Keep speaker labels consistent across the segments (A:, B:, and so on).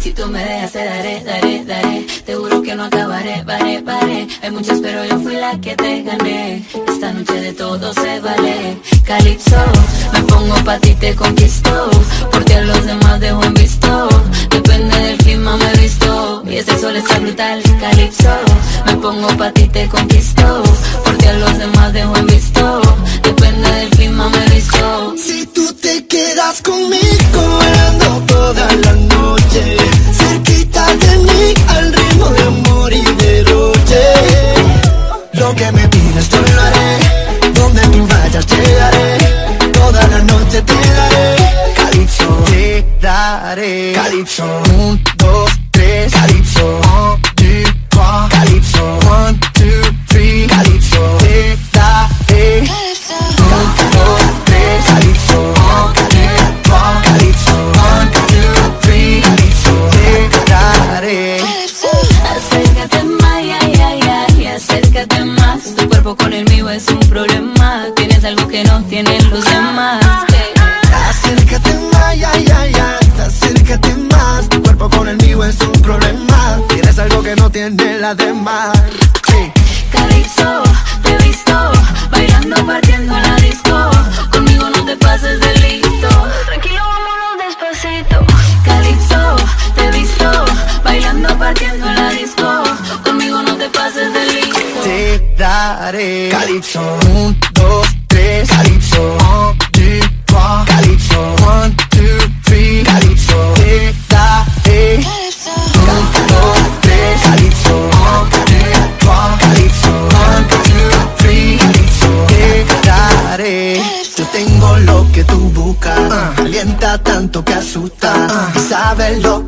A: Si tú me dejas te daré, daré, daré. Te juro que no acabaré, paré, paré. Hay muchas pero yo fui la que te gané. Esta noche de todo se vale. Calypso, me pongo pa' ti, te conquisto. Porque a los demás dejo en visto. Depende del clima me visto. Y este sol está brutal, Calypso. Me pongo pa' ti, te conquisto. Porque a los demás dejo en visto. Depende del clima me visto
B: quedas conmigo bailando toda la noche. Cerquita de mí al ritmo de amor y derroche. Lo que me pidas yo lo haré. Donde tú vayas llegaré Toda la noche te daré. Calypso Te daré. Calypso. Un, la demás sí.
A: Calypso, te he visto Bailando, partiendo la disco. Conmigo no te pases de listo. Tranquilo, vámonos despacito. Calypso, te he visto Bailando, partiendo la disco. Conmigo no te pases de listo.
B: Te daré Calypso Un, dos,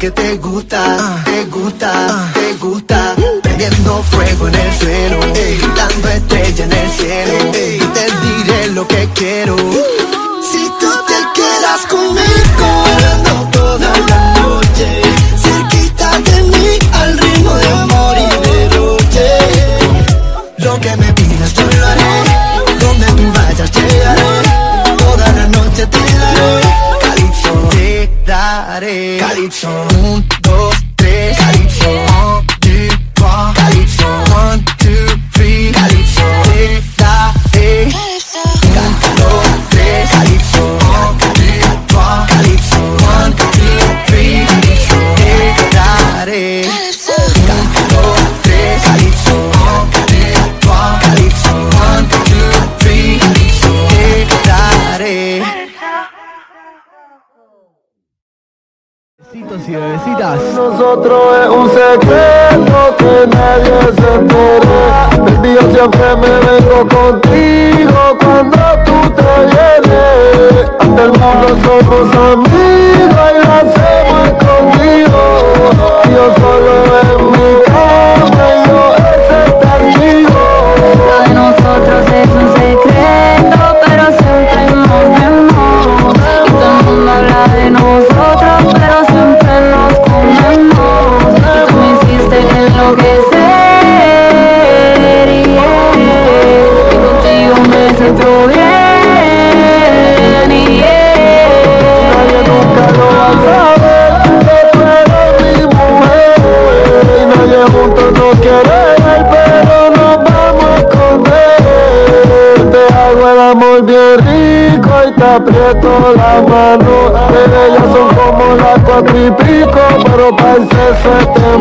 B: que te gusta Te gusta, te gusta. Prendiendo fuego en el suelo Dando estrella en el cielo Y te diré lo que quiero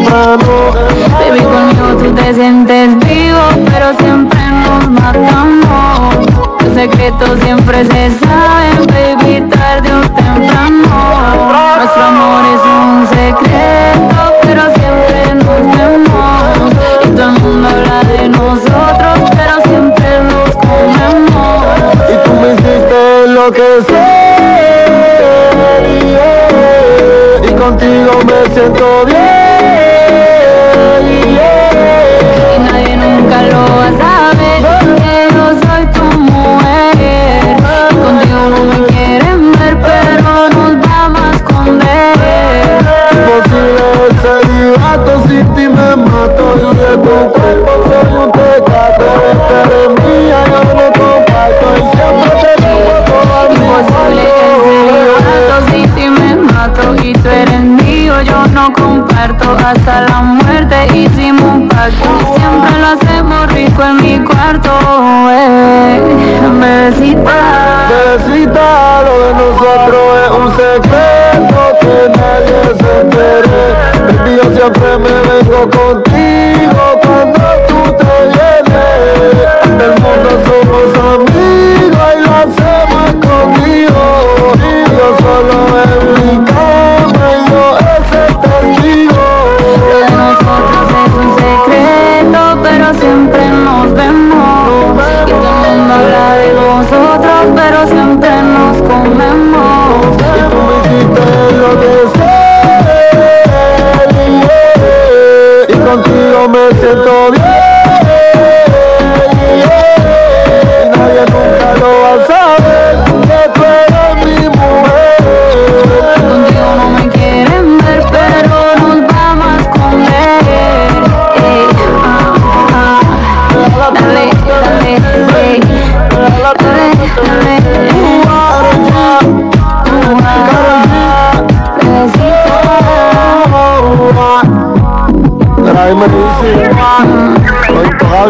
C: Baby,
A: conmigo tú te sientes vivo, pero siempre nos matamos. Los secretos siempre se saben, baby, tarde o temprano. Nuestro amor es un secreto, pero siempre nos vemos. Y todo el mundo habla de nosotros, pero siempre nos comemos.
C: Y tú me hiciste enloquecer yeah. Y contigo me siento bien
A: hasta la muerte hicimos un pacto. Siempre lo hacemos rico en mi cuarto, eh. Bebecita
C: Bebecita, lo de nosotros es un secreto que nadie se entere. Baby, yo siempre me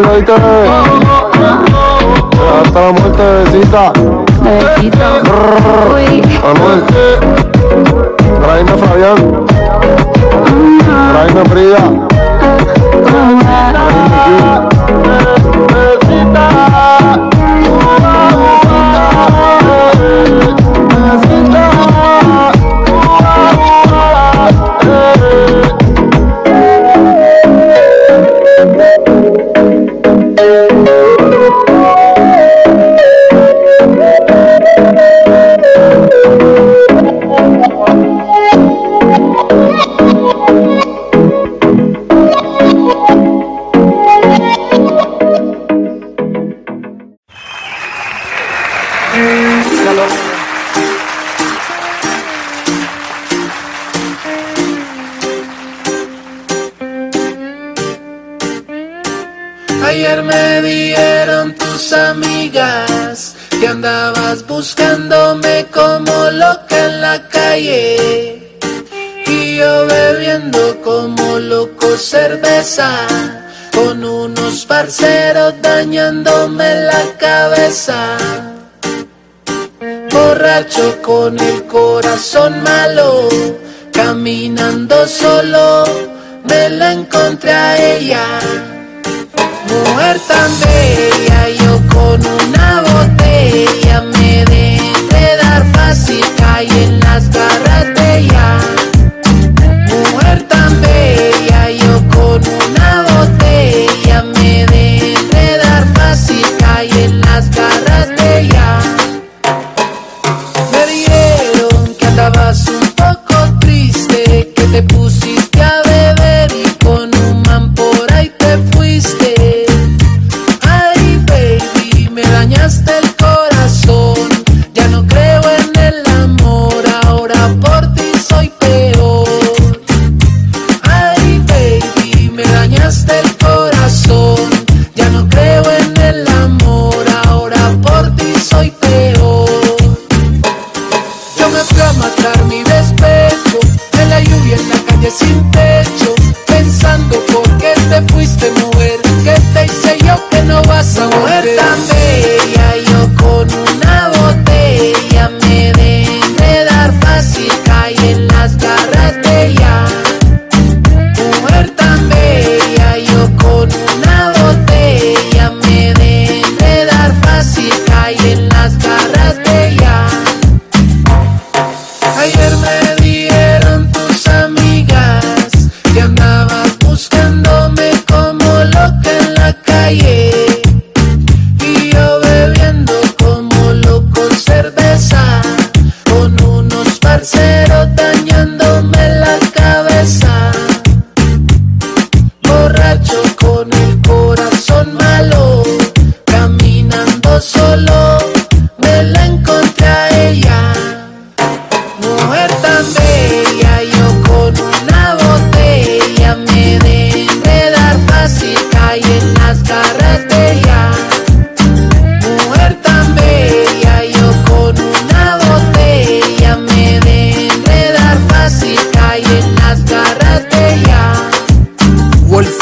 C: recuerdo, ¿viste? Eh. Hasta la muerte, besita.
A: Besito.
C: Manuel. Traeme Fabián. Traeme Frida.
D: malo, caminando solo, me la encontré a ella, mujer también.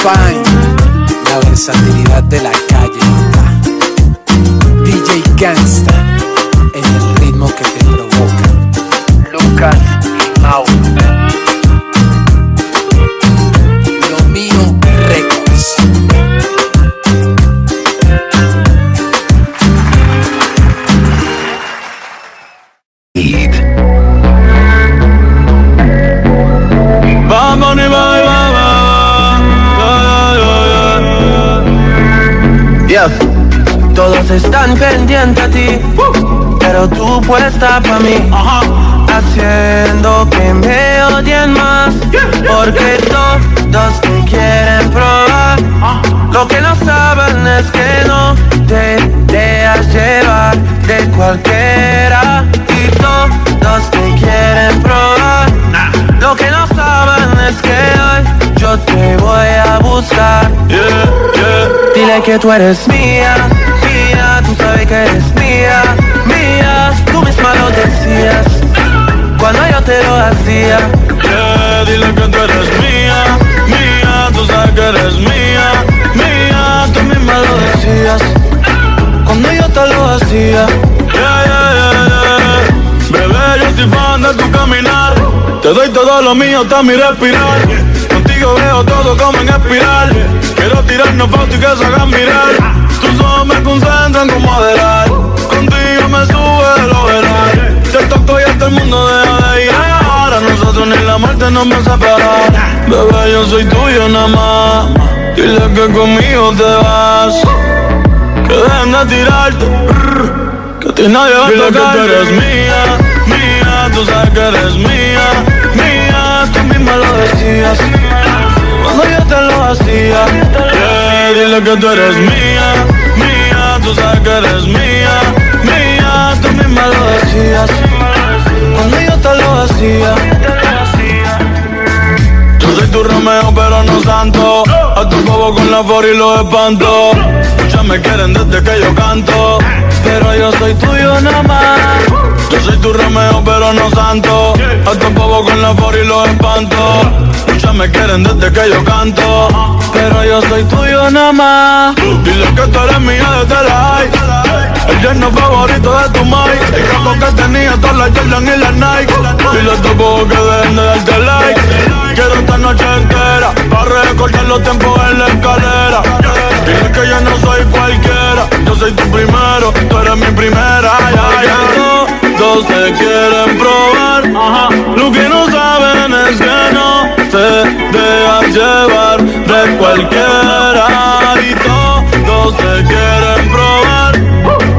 D: La versatilidad de
E: la calle. Ah. DJ Gangsta. Puesta para mí, haciendo que me odien más, porque todos te quieren probar. Lo que no saben es que no te dejas llevar de cualquiera. Y todos te quieren probar. Lo que no saben es que hoy yo te voy a buscar. Dile que tú eres mía, mía, tú sabes que eres mía, misma lo decías cuando yo te lo hacía.
F: dile que tú eres mía, mía, tú sabes que eres mía, mía, tú misma lo decías cuando yo te lo hacía. Bebé, yo soy fan de tu caminar, te doy todo lo mío, hasta mi respirar. Contigo veo todo como en espiral. Quiero tirarnos fotos y que se hagan mirar. Tus ojos me concentran como adelar. Contigo me sube muerte nos va a separar. Bebé, yo soy tuyo nada más. Dile que conmigo te vas. Que dejen de tirarte. Que a ti nadie va a Dile que tú eres mía, mía. Tú sabes que eres mía, mía. Tú misma lo decías cuando yo te lo hacía. Yeah, dile que tú eres mía, mía, tú sabes que eres mía, mía, tú misma lo decías. Cuando yo te lo hacía. Tu Romeo, pero no santo. A tu bobo con la for y los espanto. Muchas me quieren desde que yo canto. Pero yo soy tuyo nada más. Yo soy tu Romeo, pero no santo. A tu bobo con la for y los espanto. Muchas me quieren desde que yo canto. Pero yo soy tuyo nada más. Dile que tú eres mía desde la high. El yerno favorito de tu Mike El capo que tenía todas las Jordan y las Nike Y los tocó que dejen de darte like Quiero esta noche entera Para recordar los tiempos en la escalera Dile que yo no soy cualquiera Yo soy tu primero, tú eres mi primera ya, ya. Todos te quieren probar Lo que no saben es que no te dejas llevar de cualquiera Y todos te quieren probar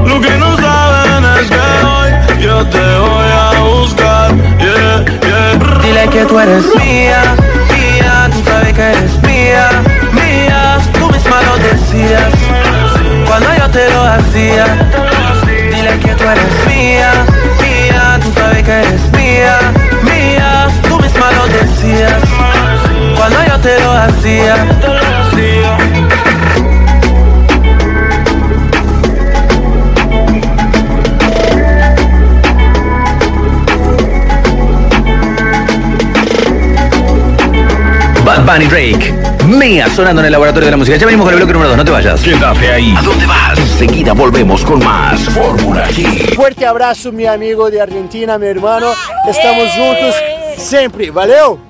F: Lo que no saben es que hoy yo te voy a buscar yeah, yeah.
E: Dile que tú eres mía, mía, tú sabes que eres mía, mía, tú misma lo decías cuando yo te lo hacía. Dile que tú eres mía, te lo hacía.
G: Bad Bunny Drake. Mía sonando en el laboratorio de la música. Ya venimos con el bloque número 2, no te vayas.
H: Quédate ahí.
G: ¿A dónde vas?
H: Enseguida volvemos con más Fórmula G.
I: Fuerte abraço, mi amigo de Argentina, mi hermano. Estamos juntos sempre. Valeu!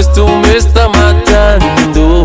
J: Esto me está matando.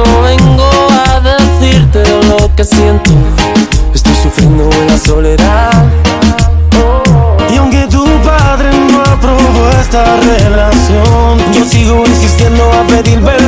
J: Vengo a decirte lo que siento. Estoy sufriendo en la soledad.
K: Y aunque tu padre no aprobó esta relación, yo sigo insistiendo a pedir perdón.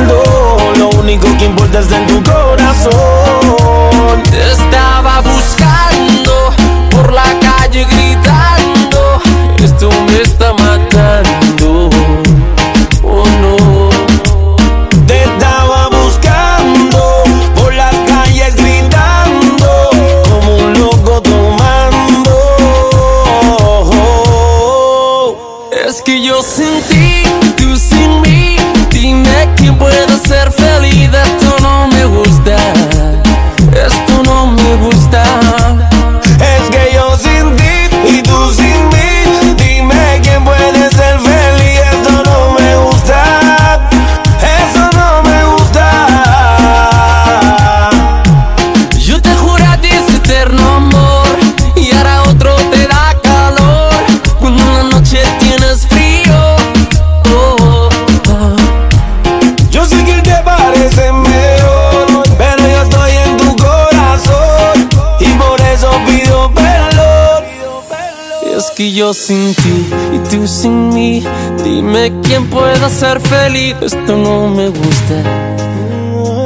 J: Yo sin ti y tú sin mí. Dime quién pueda ser feliz. Esto no me gusta.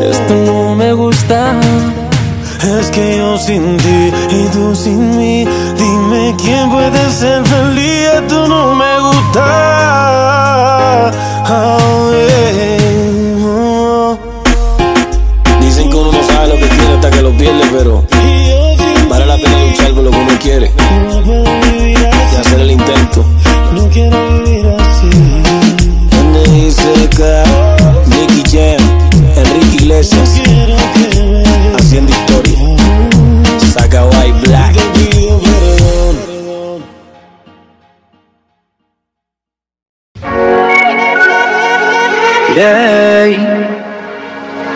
J: Esto no me gusta.
K: Es que yo sin ti y tú sin mí, dime quién puede ser feliz, esto no me gusta. Oh, yeah. Dicen que uno no sabe lo que tiene hasta que lo pierde, pero vale la pena luchar por lo que uno quiere No quiero vivir así. Que Nicky Jam, Enrique Iglesias, haciendo historia. Saca White Black.
L: Yeah,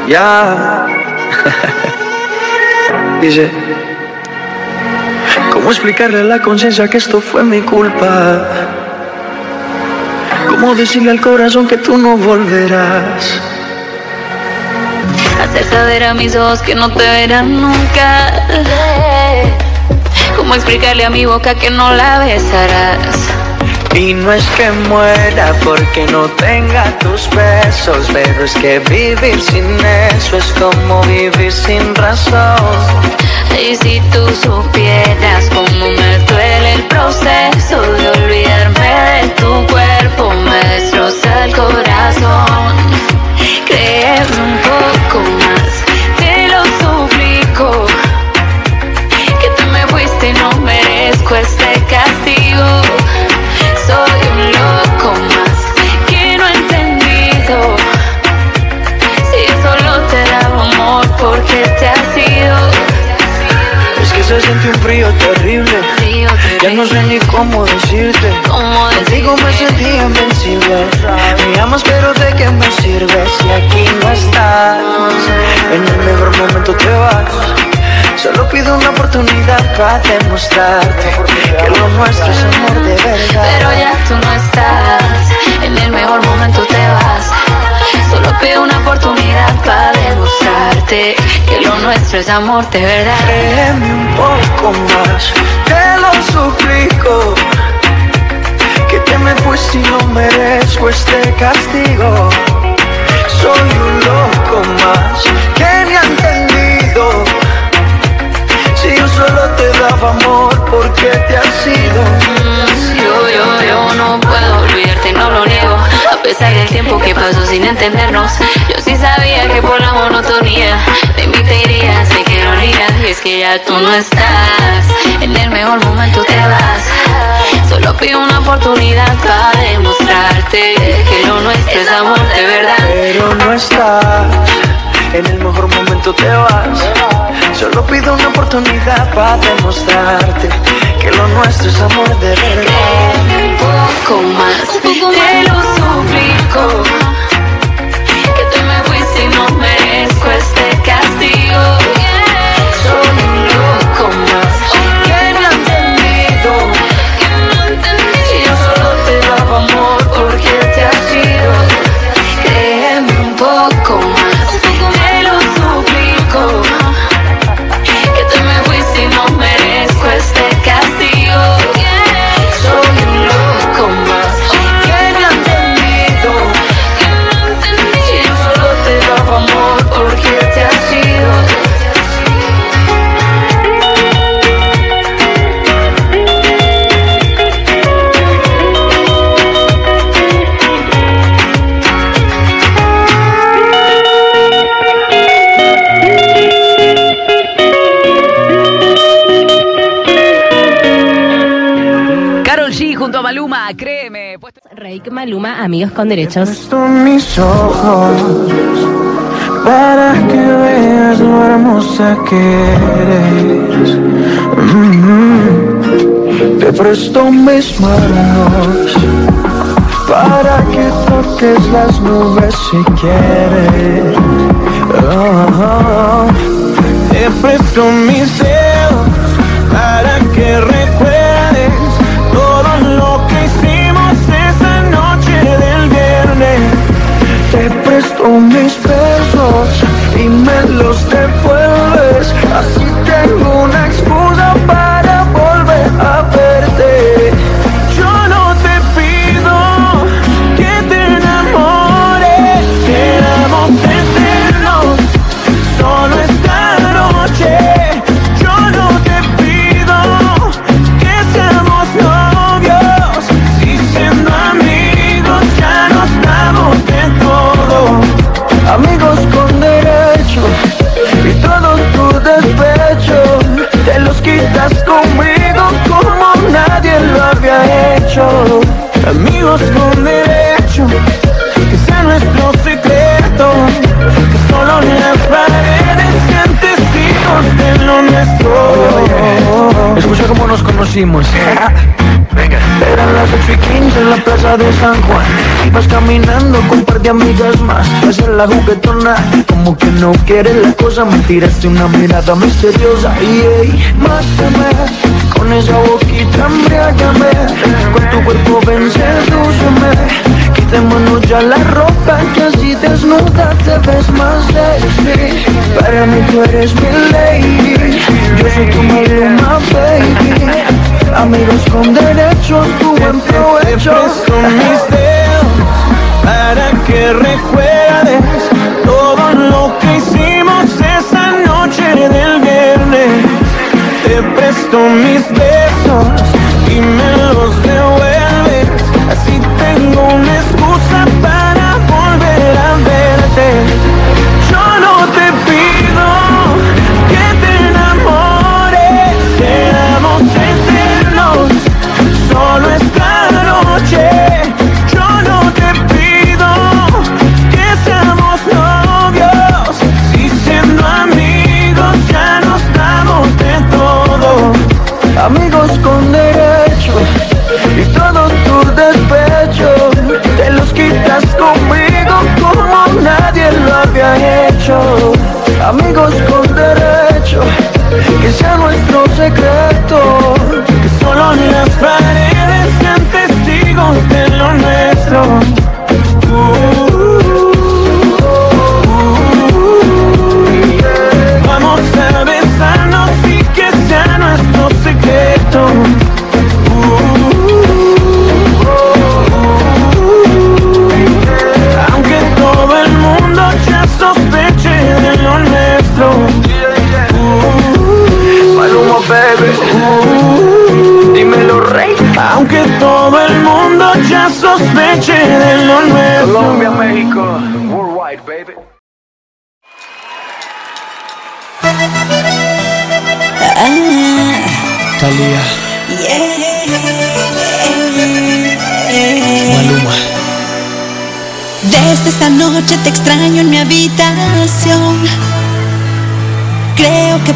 L: ya. Dice, ¿cómo explicarle a la conciencia que esto fue mi culpa? ¿Cómo decirle al corazón que tú no volverás?
M: Hacer saber a mis ojos que no te verán nunca. ¿Cómo explicarle a mi boca que no la besarás?
L: Y no es que muera porque no tenga tus besos, pero es que vivir sin eso es como vivir sin razón.
M: Y si tú supieras cómo me duele el proceso de olvidarme de tu cuerpo, corazón. Un poco más, te lo suplico. Que te me fuiste y no merezco este castigo. Soy un loco más que no he entendido. Si solo te daba amor porque te has ido.
L: Es que se siente un frío terrible. Ya no sé ni cómo decirte. Contigo me sentí invencible. Me amas, pero ¿de qué me sirve si aquí no estás? En el mejor momento te vas. Solo pido una oportunidad para demostrarte que lo nuestro es amor de verdad.
M: Pero ya tú no estás, en el mejor momento te vas. Solo pido una oportunidad para demostrarte que lo nuestro es amor de verdad.
L: Créeme un poco más, te lo suplico. Que te me fuiste y no merezco este castigo. Soy un loco más que ni ha entendido. Si yo solo te daba amor, ¿por qué te has ido?
M: Yo, yo, yo no puedo olvidarte, no lo niego. Pesar del tiempo que pasó sin entendernos, yo sí sabía que por la monotonía de mí te irías, sé que y es que ya tú no estás. En el mejor momento te vas. Solo pido una oportunidad para demostrarte que lo nuestro es amor de verdad.
L: Pero no estás, en el mejor momento te vas. Solo pido una oportunidad para demostrarte que lo nuestro es amor de verdad.
M: Un poco más, te lo suplico. Que te me fuiste y no merezco este castigo.
N: Con derechos.
O: Mis ojos para que veas lo hermosa que eres. Mm, Te presto mis manos para que toques las nubes si quieres. Oh, Te presto mis dedos para que presto mis besos y me los devuelves. Así tengo una excusa
P: hicimos. Eh, venga.
E: Eran las 8 y 15 en la plaza de San Juan. Ibas caminando con un par de amigas más. Hacer la juguetona, como que no quieres la cosa. Me tiraste una mirada misteriosa. Y hey, más con esa boquita embriágame Con tu cuerpo ven, sedúceme Quitémonos ya la ropa Que así desnuda te ves más sexy Para mí tú eres mi lady Yo soy tu maluma, baby. Amigos con derechos, tu buen provecho.
O: mis dedos Para que recuerdes Todo lo que hicimos. tus mis besos y me los devuelves.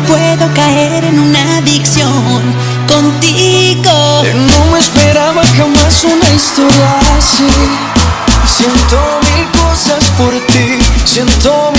Q: puedo caer en una adicción contigo.
R: No me esperaba jamás una historia así. Siento mil cosas por ti, siento mil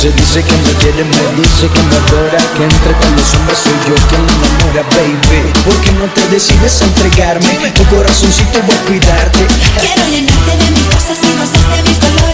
R: Se dice que me quiere, me dice que me adora Que entre con los hombres soy yo quien me enamora, baby ¿Por qué no te decides a entregarme? Tu corazoncito voy a cuidarte
Q: Quiero llenarte de
S: mi casa si no estás de
A: mi color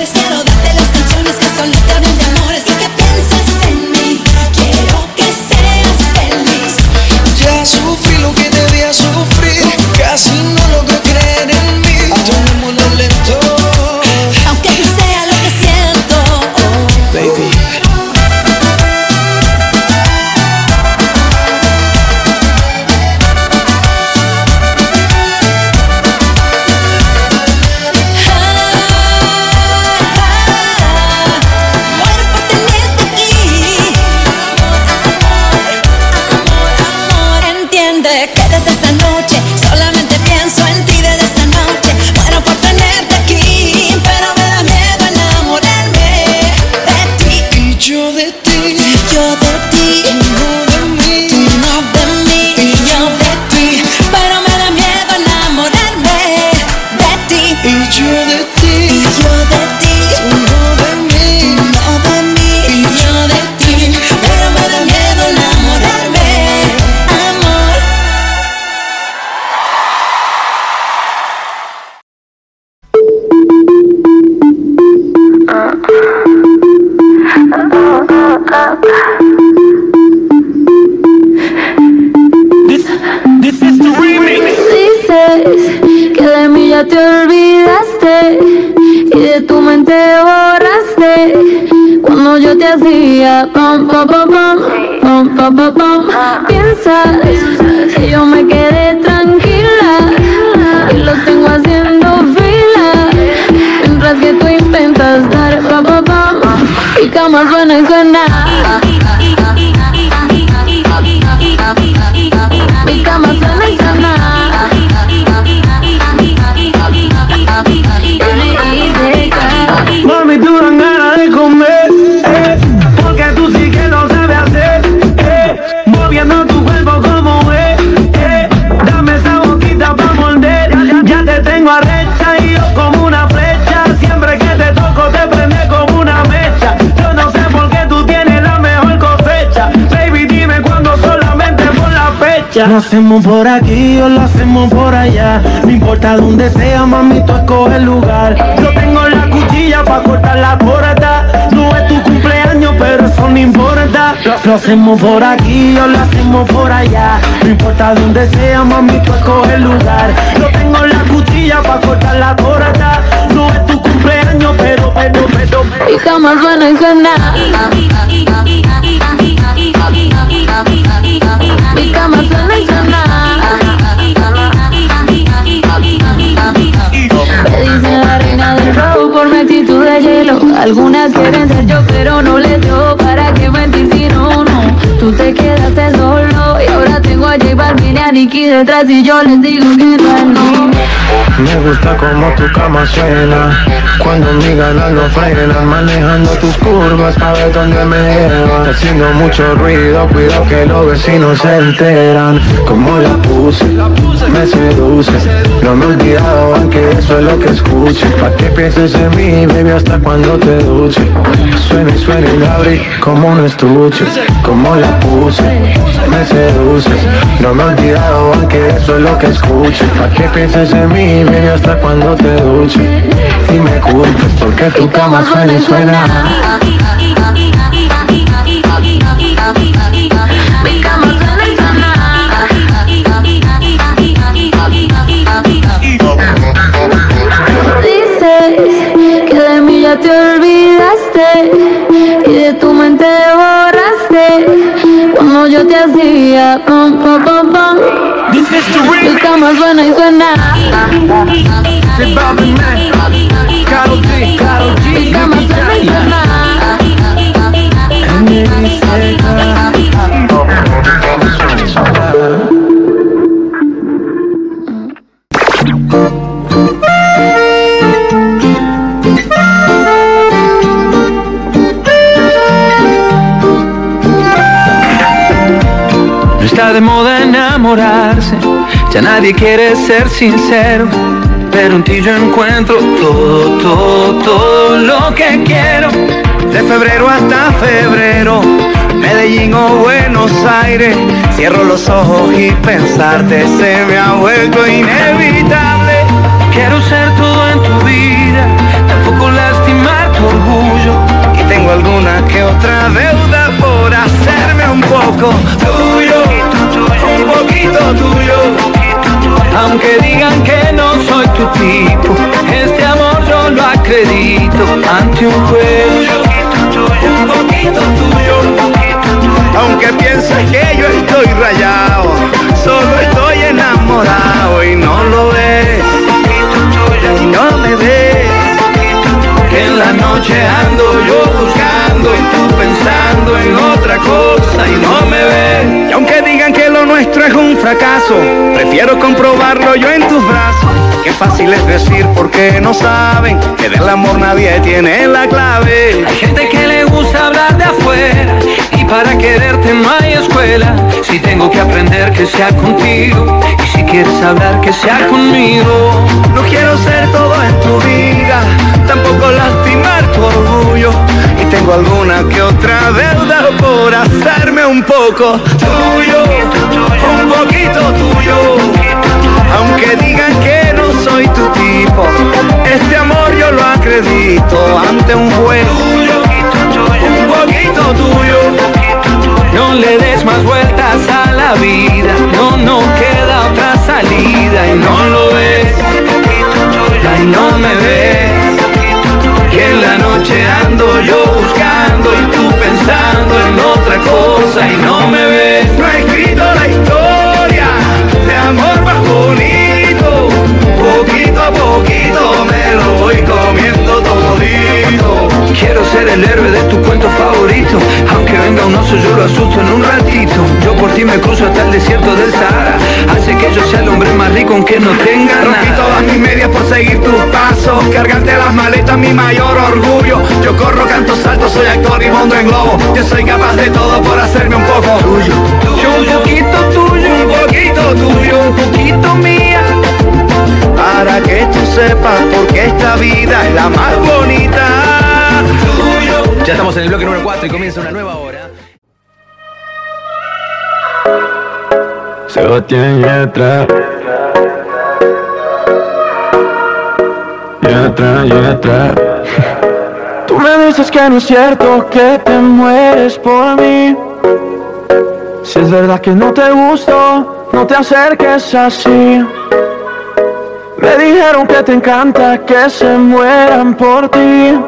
A: cuando yo te hacía pam pam pam pam pam pam pam piensa que yo me quedé tranquila y los tengo haciendo fila. Mientras que tú intentas dar pam pam pam y cama suena y suena.
T: Fecha. Lo hacemos por aquí o lo hacemos por allá, no importa dónde sea, mami, tú escoge el lugar, yo tengo la cuchilla pa' cortar la puerta. No es tu cumpleaños, pero eso no importa. Lo, lo hacemos por aquí o lo hacemos por allá. No importa dónde sea, mami, tú escoge el lugar. Yo tengo la cuchilla pa' cortar la puerta. No es tu cumpleaños, pero, pero, pero, pero.
A: Mi cama suena y suena. Mi cama. Me dicen la reina del rock por mi actitud de hielo. Algunas quieren ser yo, Balvin y detrás y yo les digo que no. Es no.
T: Me gusta como tu cama suena Cuando mi ganas no frenan Manejando tus curvas pa' ver dónde me llevan. Haciendo mucho ruido, cuido que los vecinos se enteran. Como la puse, me seduce No me he olvidado aunque eso es lo que escuche Pa' que pienses en mí, baby, hasta cuando te duche. Suena y suena y la abrí como un estuche Como la puse, me seduce No me he olvidado aunque eso es lo que escuche Pa' que pienses en mí, baby, hasta cuando te duche. Y me culpes porque tu cama suena y suena.
A: Mi cama suena y suena. Dices que de mí ya te olvidaste y de tu mente borraste yo te hacía. Pom, pom, pom, pom. Estamos buena y suena. Se va Caro G, Caro
T: G. Estamos buena y suena. De moda enamorarse, ya nadie quiere ser sincero. Pero en ti yo encuentro todo, todo, todo lo que quiero. De febrero hasta febrero, Medellín o Buenos Aires. Cierro los ojos y pensarte se me ha vuelto inevitable. Quiero ser todo en tu vida, tampoco lastimar tu orgullo. Y tengo alguna que otra deuda por hacerme un poco Aunque digan que no soy tu tipo, este amor yo lo acredito ante un juez. Un poquito tuyo, aunque pienses que yo estoy rayado, solo estoy enamorado y no lo ves. Y no me ves, que en la noche ando yo buscando y tú pensando en otra cosa y no me ves. Y aunque digan que lo nuestro es un fracaso, prefiero comprobarlo yo en tus brazos.
U: Qué fácil es decir porque no saben que del amor nadie tiene la clave.
E: Hay gente que le gusta hablar de afuera y para quererte no hay escuela. Si tengo que aprender que sea contigo y si quieres hablar que sea conmigo.
U: No quiero ser todo en tu vida, tampoco lastimar tu orgullo. Y tengo alguna que otra deuda por hacerme un poco tuyo, un poquito tuyo. Aunque digan que no soy tu tipo, este amor yo lo acredito ante un juez. Un poquito tuyo.
E: No le des más vueltas a la vida, no, no queda otra salida y no lo ves, y no me ves. Venga un oso yo lo asusto en un ratito. Yo por ti me cruzo hasta el desierto del Sahara. Hace que yo sea el hombre más rico aunque no tenga
U: Rompí
E: nada
U: todas mis medias por seguir tus pasos. Cargarte las maletas mi mayor orgullo. Yo corro, canto, salto, soy actor y mundo en globo. Yo soy capaz de todo por hacerme un poco tuyo.
E: Yo un poquito tuyo,
U: Un poquito tuyo
E: un poquito mía.
U: Para que tú sepas porque esta vida es la más bonita.
G: Ya estamos en el bloque número 4 y comienza una nueva hora.
O: Sebastián Yatra Yatra, Yatra Tú me dices que no es cierto que te mueres por mí. Si es verdad que no te gusto, no te acerques así. Me dijeron que te encanta que se mueran por ti.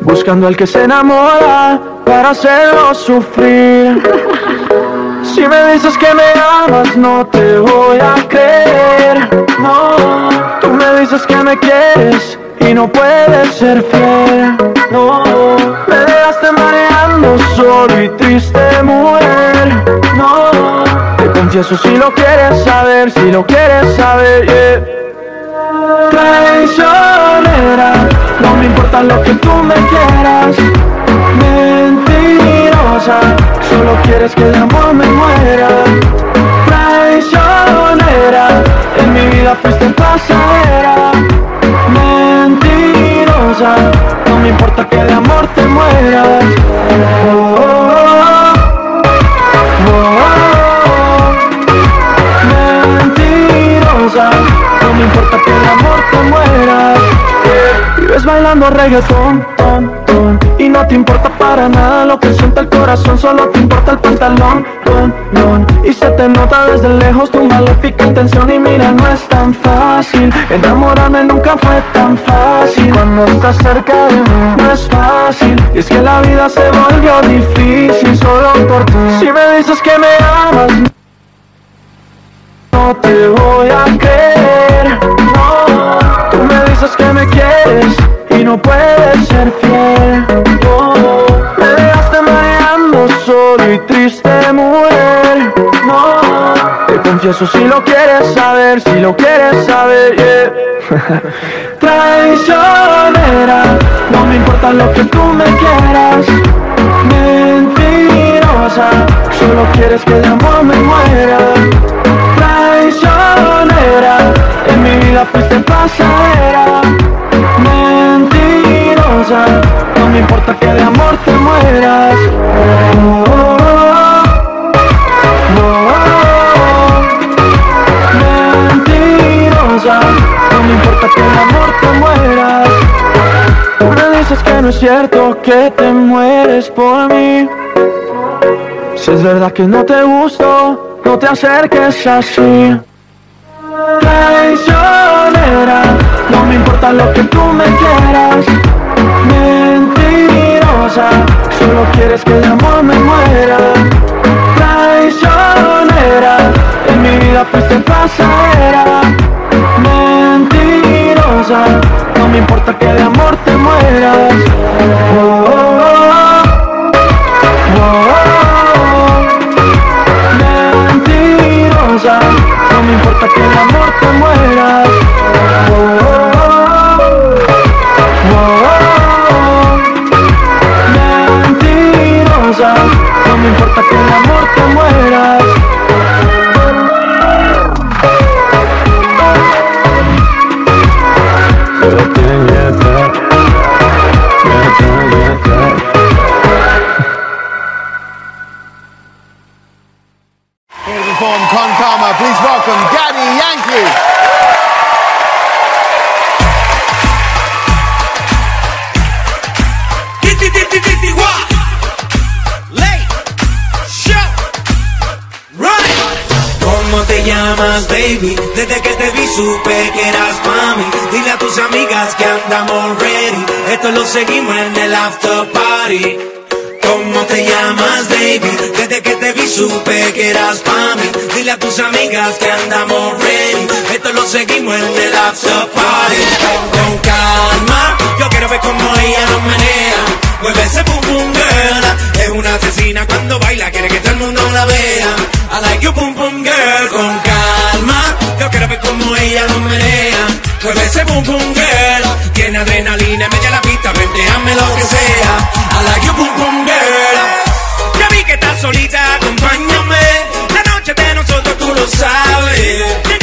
O: Buscando al que se enamora para hacerlo sufrir si me dices que me amas, no te voy a creer. No, tú me dices que me quieres y no puedes ser fiel. No, me dejaste mareando solo y triste, mujer. No, te confieso si lo quieres saber, si lo quieres saber. Yeah. Traicionera, no me importa lo que tú me quieras. Solo quieres que de amor me muera. Traicionera, en mi vida fuiste pasajera. Mentirosa, no me importa que de amor te mueras. Oh, oh, oh. Mentirosa, no me importa que de amor te mueras. Vives bailando reggaetón, no te importa para nada lo que siente el corazón, solo te importa el pantalón, ton, ton, y se te nota desde lejos tu maléfica intención. Y mira no es tan fácil, enamorarme nunca fue tan fácil, cuando estás cerca de mí no es fácil, y es que la vida se volvió difícil solo por ti, si me dices que me amas, no te voy a creer, no, tú me dices que me quieres y no puedes ser fiel, te confieso si lo quieres saber, si lo quieres saber, yeah. Traicionera, no me importa lo que tú me quieras, mentirosa, solo quieres que de amor me muera. Traicionera, en mi vida fuiste pasajera. Mentirosa, no me importa que de amor te mueras. No es cierto que te mueres por mí. Si es verdad que no te gusto, no te acerques así. Traicionera, no me importa lo que tú me quieras. Mentirosa, solo quieres que de amor me muera. Traicionera, en mi vida fuiste pasajera. Mentirosa, no me importa que de amor te mueras. Oh, oh, oh. Mentirosa, no me
E: importa que el amor te mueras.
V: ¿Cómo te llamas, baby? Desde que te vi supe que eras mami. Dile a tus amigas que andamos ready. Esto lo seguimos en el after party. ¿Cómo te llamas, baby? Desde que te vi supe que eras mami. Dile a tus amigas que andamos ready. Esto lo seguimos en el after party. Con calma, yo quiero ver cómo ella nos menea. Mueve ese boom boom girl. Es una asesina cuando baila, quiere que todo el mundo la vea. I like you boom boom girl. Con calma, yo quiero ver cómo ella nos menea. Mueve ese boom boom girl. Tiene adrenalina, mete la pista, vente, hazme lo que sea. I like you boom boom girl. Ya vi que estás solita, acompáñame. La noche de nosotros tú lo sabes.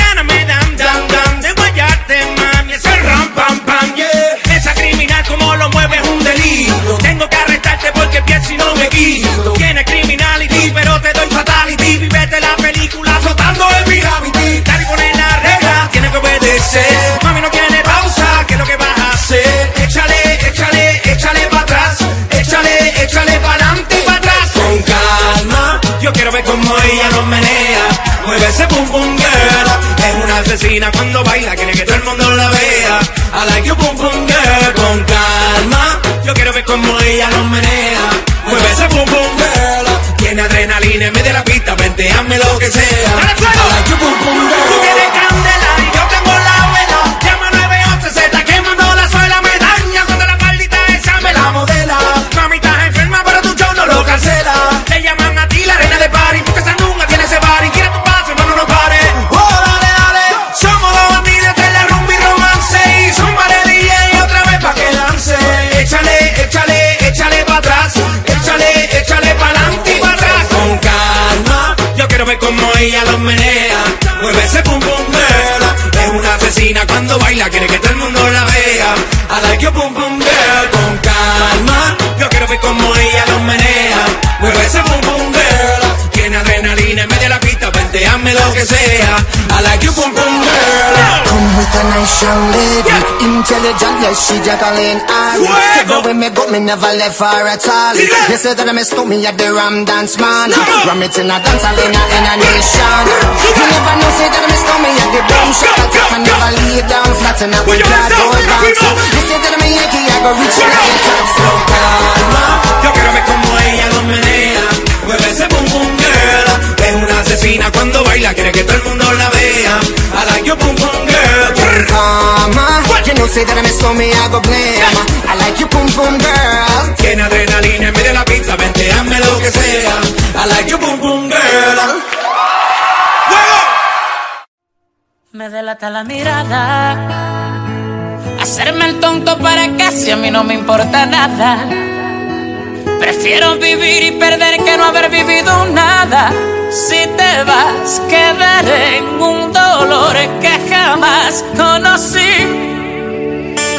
V: Y no me quito. Tienes criminality, pero te doy fatality. Vivete la película azotando el gravity. Tal y poner la regla, tienes que obedecer. Mami, no tiene pausa, ¿qué es lo que vas a hacer? Échale, échale, échale para atrás. Échale, échale para adelante y para atrás. Con calma, yo quiero ver cómo ella nos menea. Mueve ese pum pum girl. Es una asesina cuando baila, quiere que todo el mundo la vea. I like you pum pum girl. Con calma, yo quiero ver cómo ella nos menea. Ese pum pum girl. Tiene adrenalina en medio de la pista, vente, hazme lo que sea. I like you pum pum girl. Ella los menea. Mueve ese pum pum girl. Es una asesina cuando baila, quiere que todo el mundo la vea. I like you pum pum girl. Con calma, yo quiero ver cómo ella los menea. Mueve ese pum pum girl. Tiene adrenalina en medio de la pista, vente, hazme lo que sea. I like you pum pum girl.
B: With a nice young lady, intelligent, yes, she Jacqueline Ari. Everywhere me go, me never left her at all. You say that I miss me at the Ram Dance Man. Ram it in a dance hall in a, in a nation. You never know, say that I miss me at the boom shop. I and never lay down flat in a big cardboard box. You say that I'm a Yankee, I go reach in the top. So
V: calma, yo quiero ver cómo ella los menea. Mueve ese pum pum girl. Es una asesina cuando baila, quiere que todo el mundo la vea. I like you pum pum girl.
B: Calma, you know, say that I miss me, I go blame. I like you, pum pum girl.
V: Tiene adrenalina en medio de la pista, vente, hazme lo que sea. I like you pum pum girl.
W: Me delata la mirada. Hacerme el tonto para casi a mí no me importa nada. Prefiero vivir y perder que no haber vivido nada. Si te vas, quedaré en un dolor que jamás conocí.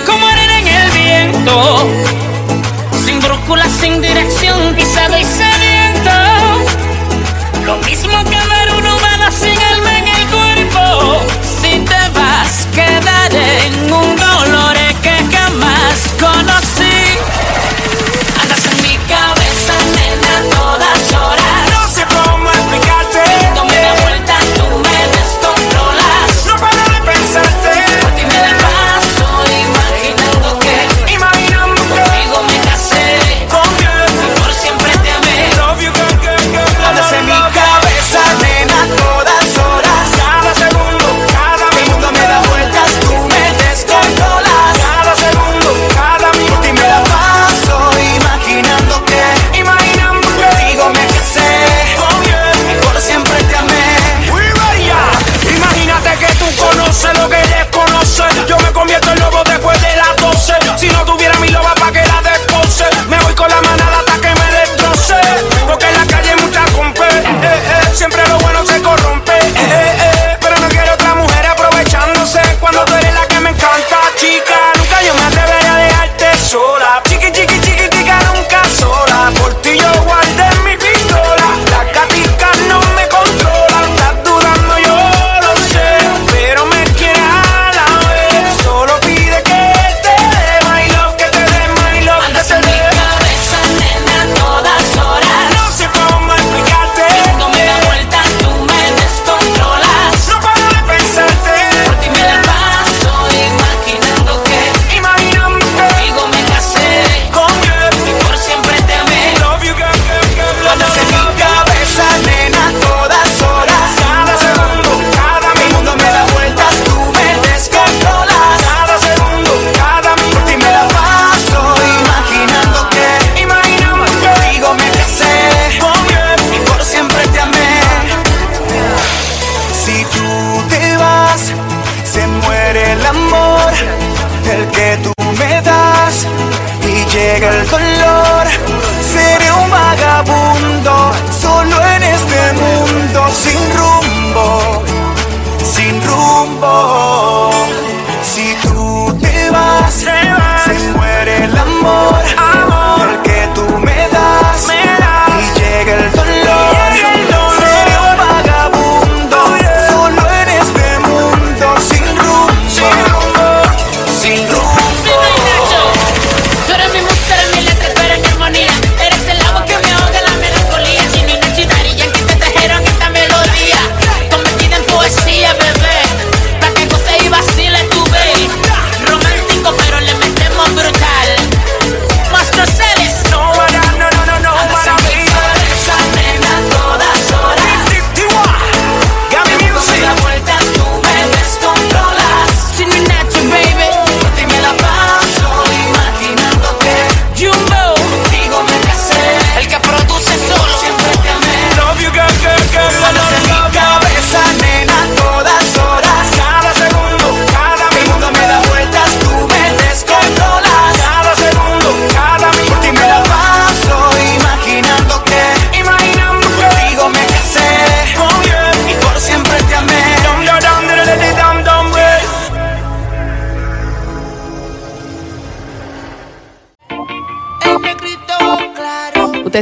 W: Como arena en el viento, sin brújula, sin dirección, pisado y sediento. Lo mismo que ver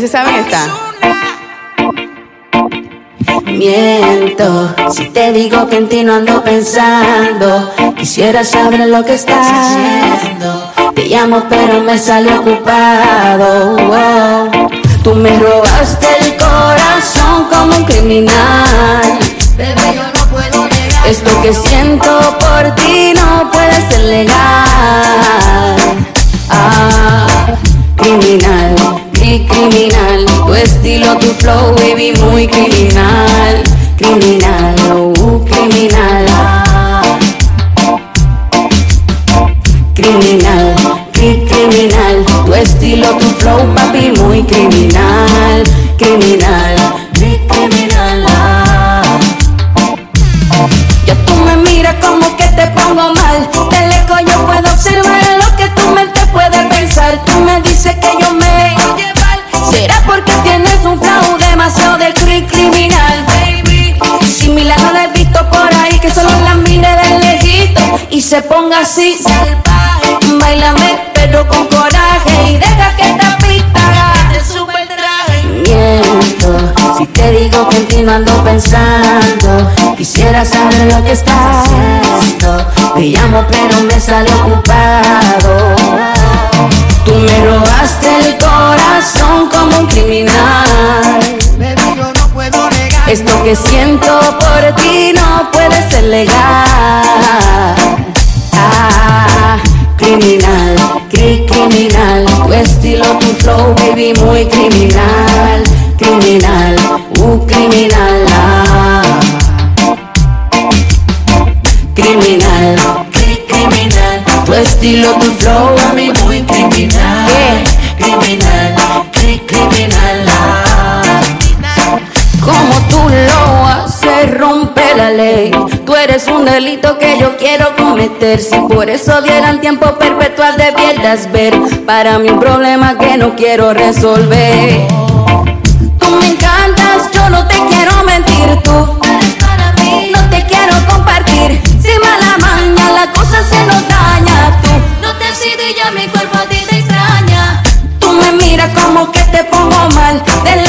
B: Se
X: saben.
Y: Miento si te digo que en ti no ando pensando. Quisiera saber lo que estás haciendo. Te llamo pero me sale ocupado. wow. Tú me robaste el corazón como un criminal. Bebé, yo no puedo negar. Esto que siento por ti no puede ser legal. Ah, criminal, cri- criminal. Tu estilo, tu flow, baby, muy criminal. Criminal, uh, criminal. Criminal, cri- criminal. Tu estilo, tu flow, papi, muy criminal. Criminal, cri- criminal. Ya tú me miras como que te pongo mal. Yo puedo observar lo que tu mente puede pensar. Tú me dices que yo me porque tienes un flow demasiado de cri- criminal, baby? Si milagro la he visto por ahí, que solo la mire de lejito y se ponga así salvaje. Bailame, pero con coraje y deja que esta pista agarre su buen traje. Miento, si te digo que pensando, quisiera saber lo que estás haciendo. Te llamo, pero me sale ocupado. Tú me robaste el corazón como un criminal.
B: Baby, yo no puedo negar.
Y: Esto que siento por ti no puede ser legal. Ah, criminal, cri- criminal. Tu estilo, tu flow, baby, muy criminal. Criminal, uh, criminal. Ah. Criminal, estilo, tu flow, baby, muy criminal. Criminal, cri- criminal. Como tú lo haces, rompe la ley. Tú eres un delito que yo quiero cometer. Si por eso dieran tiempo perpetual, debieras ver. Para mí un problema que no quiero resolver. Tú me encantas, yo no te quiero mentir. Tú eres para mí, no te quiero compartir. Si mala maña, la cosa se nos daña. Y ya mi cuerpo a ti te extraña. Tú me miras como que te pongo mal. De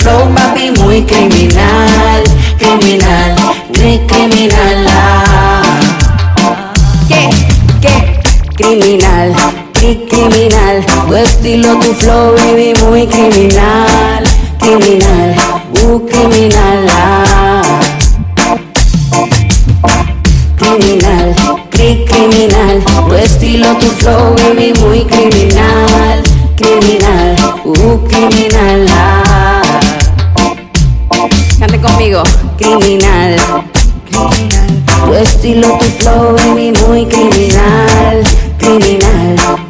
Y: flow, papi, muy criminal. Criminal, cri criminal. ¿Qué? ¿Qué? Criminal, cri criminal. Tu estilo, tu flow, baby, muy criminal. Criminal, uh, criminal. Criminal, cri criminal. Tu estilo, tu flow, baby, muy criminal. Criminal, uh, Conmigo, criminal. criminal. Tu estilo, tu flow, baby, muy criminal, criminal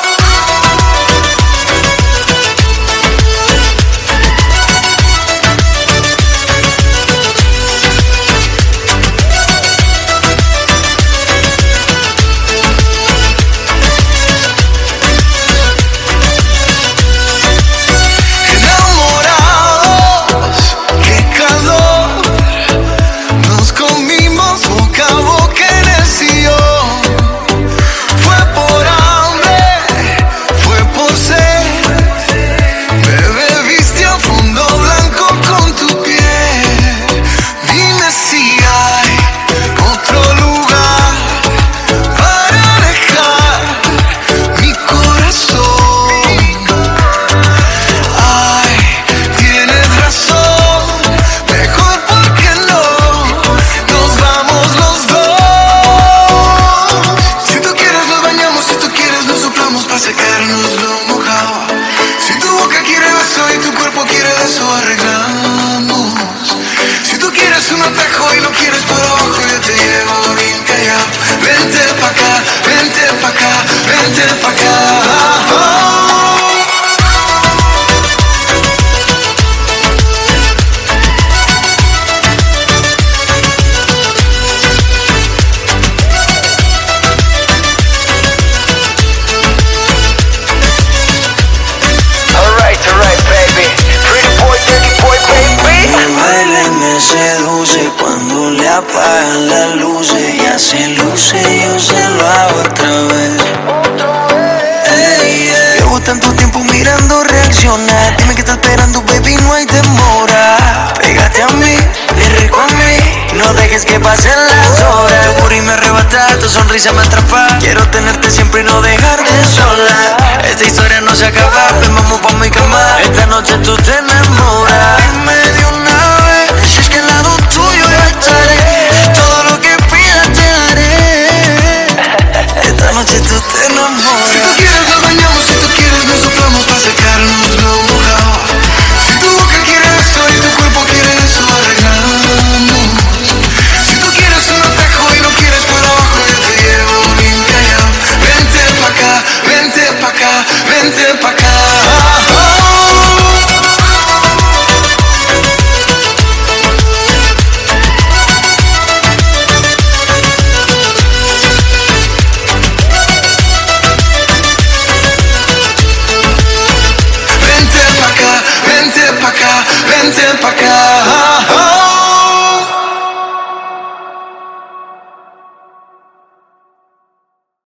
Z: sonrisa me atrapa. Quiero tenerte siempre y no dejarte sola. Esta historia no se acaba, ven vamos pa' mi cama. Esta noche tú te enamoras.